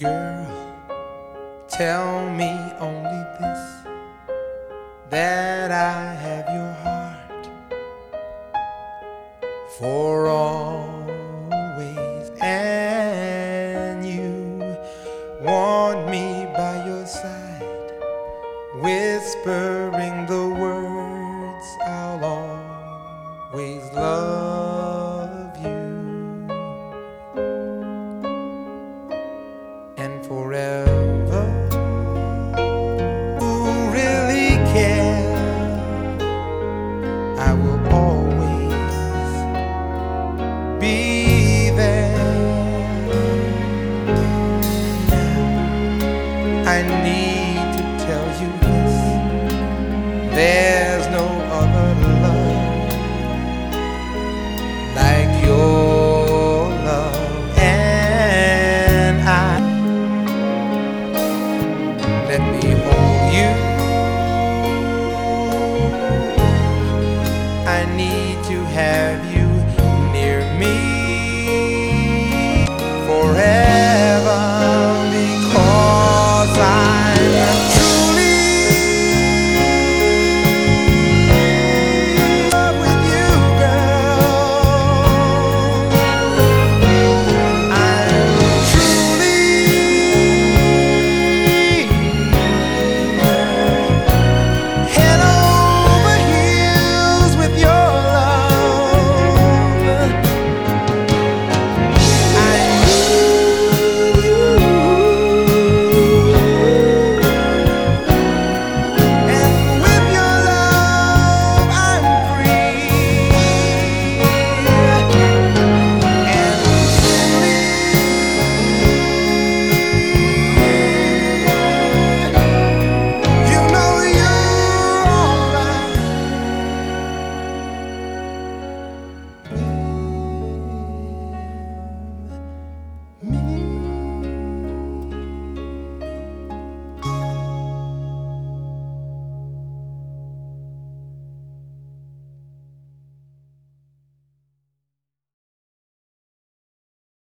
Girl, tell me only this that I have your heart for always, and you want me by your side, whispering the words I'll always love. forever. Who really cares? I will always be there. Now I need to tell you this. There have you?